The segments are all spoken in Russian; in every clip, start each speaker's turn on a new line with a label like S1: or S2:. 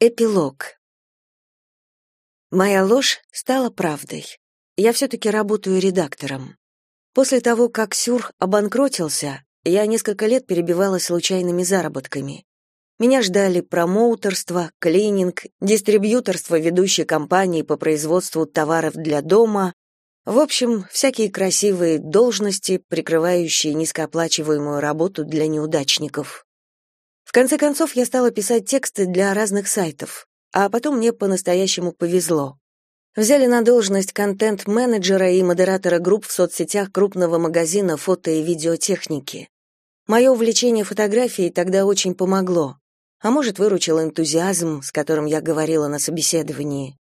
S1: Эпилог. Моя ложь стала правдой. Я все-таки работаю редактором. После того, как Сюр обанкротился, я несколько лет перебивалась случайными заработками. Меня ждали промоутерство, клининг, дистрибьюторство ведущей компании по производству товаров для дома, в общем, всякие красивые должности, прикрывающие низкооплачиваемую работу для неудачников. Конце концов, я стала писать тексты для разных сайтов, а потом мне по-настоящему повезло. Взяли на должность контент-менеджера и модератора групп в соцсетях крупного магазина фото- и видеотехники. Мое увлечение фотографией тогда очень помогло. А может, выручил энтузиазм, с которым я говорила на собеседовании.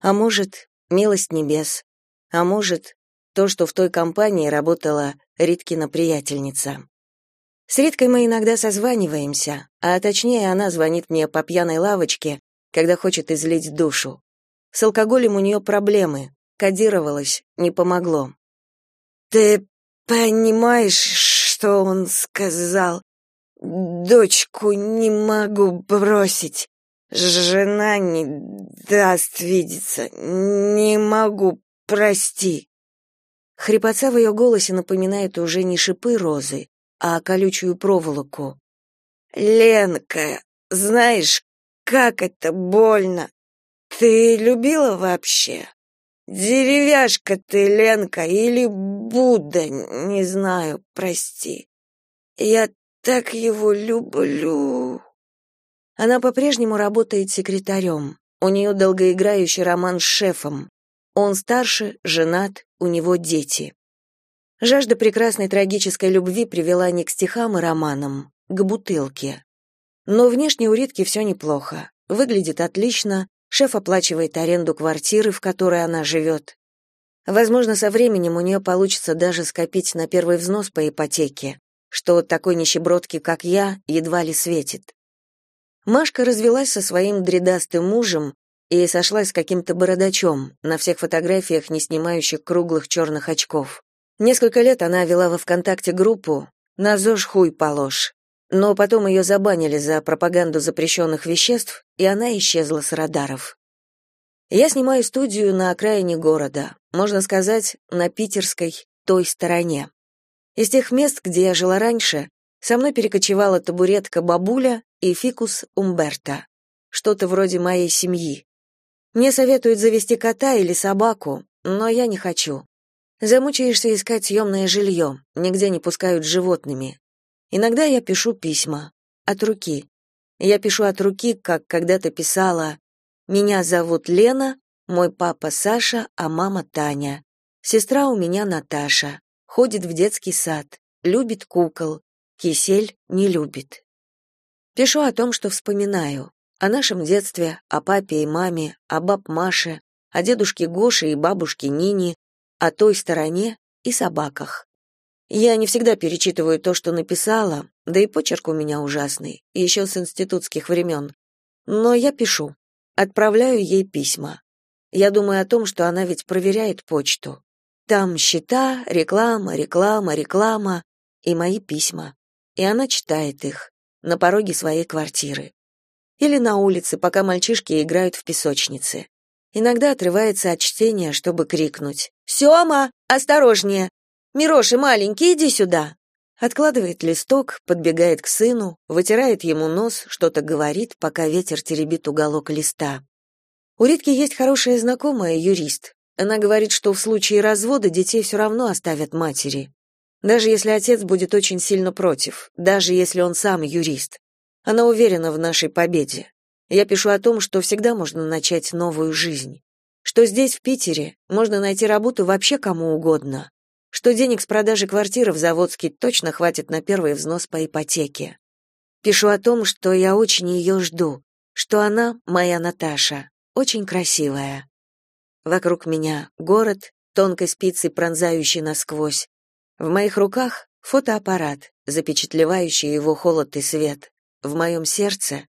S1: А может, милость небес. А может, то, что в той компании работала Риткина приятельница. С Риткой мы иногда созваниваемся, а точнее она звонит мне по пьяной лавочке, когда хочет излить душу. С алкоголем у нее проблемы, кодировалось, не помогло.
S2: «Ты понимаешь, что он сказал. Дочку не могу бросить. Жена не даст видеться. Не могу, прости.
S1: Хрипотца в ее голосе напоминает уже не шипы розы, а колючую проволоку.
S2: Ленка, знаешь, как это больно. Ты любила вообще? Деревяшка ты, Ленка, или Будда, не знаю, прости. Я так его люблю.
S1: Она по-прежнему работает секретарем. У нее долгоиграющий роман с шефом. Он старше, женат, у него дети. Жажда прекрасной трагической любви привела не к стихам и романам, к бутылке. Но внешне у Ритки все неплохо. Выглядит отлично, Шеф оплачивает аренду квартиры, в которой она живет. Возможно, со временем у нее получится даже скопить на первый взнос по ипотеке, что такой нищебродке, как я, едва ли светит. Машка развелась со своим дредастым мужем и сошлась с каким-то бородачом, на всех фотографиях не снимающих круглых черных очков. Несколько лет она вела во ВКонтакте группу «На хуй положь», но потом ее забанили за пропаганду запрещенных веществ, и она исчезла с радаров. Я снимаю студию на окраине города, можно сказать, на питерской той стороне. Из тех мест, где я жила раньше, со мной перекочевала табуретка бабуля и фикус Умберта, что-то вроде моей семьи. Мне советуют завести кота или собаку, но я не хочу. Замучаешься искать съемное жилье, нигде не пускают животными. Иногда я пишу письма. От руки. Я пишу от руки, как когда-то писала «Меня зовут Лена, мой папа Саша, а мама Таня. Сестра у меня Наташа. Ходит в детский сад. Любит кукол. Кисель не любит». Пишу о том, что вспоминаю. О нашем детстве, о папе и маме, о баб Маше, о дедушке Гоше и бабушке Нине, о той стороне и собаках. Я не всегда перечитываю то, что написала, да и почерк у меня ужасный, еще с институтских времен. Но я пишу, отправляю ей письма. Я думаю о том, что она ведь проверяет почту. Там счета, реклама, реклама, реклама и мои письма. И она читает их на пороге своей квартиры. Или на улице, пока мальчишки играют в песочнице. Иногда отрывается от чтения, чтобы крикнуть «Сёма, осторожнее! Мироша, маленький, иди сюда. Откладывает листок, подбегает к сыну, вытирает ему нос, что-то говорит, пока ветер теребит уголок листа. У Ритки есть хорошая знакомая, юрист. Она говорит, что в случае развода детей все равно оставят матери. Даже если отец будет очень сильно против, даже если он сам юрист. Она уверена в нашей победе. Я пишу о том, что всегда можно начать новую жизнь. Что здесь, в Питере, можно найти работу вообще кому угодно что денег с продажи квартиры в Заводске точно хватит на первый взнос по ипотеке. Пишу о том, что я очень ее жду, что она, моя Наташа, очень красивая. Вокруг меня город, тонкой спицей пронзающий насквозь. В моих руках фотоаппарат, запечатлевающий его холод и свет. В моем сердце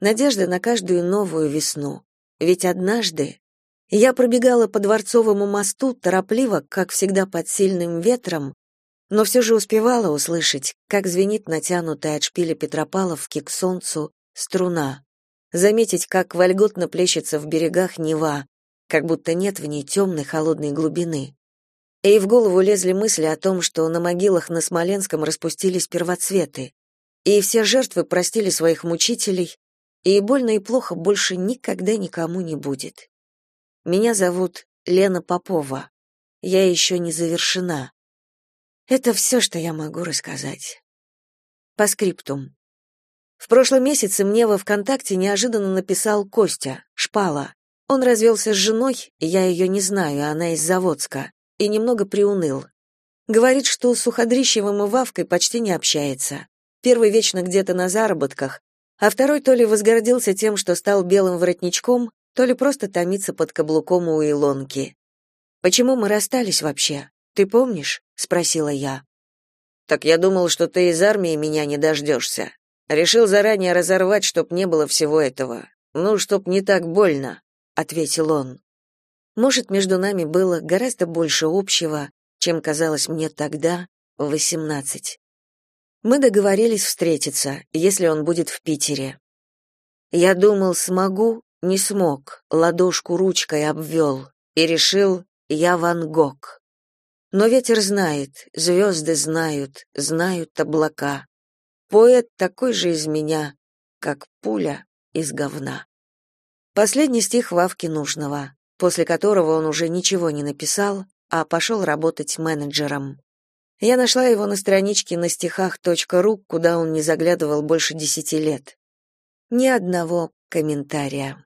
S1: надежда на каждую новую весну. Ведь однажды я пробегала по Дворцовому мосту торопливо, как всегда под сильным ветром, но все же успевала услышать, как звенит натянутая от шпиля Петропавловки к солнцу струна. заметить, как вольготно плещется в берегах Нева, как будто нет в ней темной холодной глубины. И в голову лезли мысли о том, что на могилах на Смоленском распустились первоцветы, и все жертвы простили своих мучителей, и больно и плохо больше никогда никому не будет. Меня зовут Лена Попова. Я еще не завершена. Это все, что я могу рассказать. По скриптум. В прошлом месяце мне во ВКонтакте неожиданно написал Костя, Шпала. Он развелся с женой, я ее не знаю, она из Заводска, и немного приуныл. Говорит, что с Суходрищевым и Вавкой почти не общается. Первый вечно где-то на заработках, а второй то ли возгордился тем, что стал белым воротничком, то ли просто томится под каблуком у Илонки. «Почему мы расстались вообще? Ты помнишь?» — спросила я.
S2: «Так я думал, что ты из армии меня не дождешься. Решил заранее разорвать, чтоб не было всего этого. Ну, чтоб не так больно», — ответил он.
S1: Может, между нами было гораздо больше общего, чем казалось мне тогда, в восемнадцать. Мы договорились встретиться, если он будет в Питере. Я думал, смогу, не смог, ладошку ручкой обвел и решил, я Ван Гог. Но ветер знает, звезды знают, знают облака. Поэт такой же из меня, как пуля из говна. Последний стих Вавки Нужного, после которого он уже ничего не написал, а пошел работать менеджером. Я нашла его на страничке на стихах.ру, куда он не заглядывал больше десяти лет. Ни одного комментария.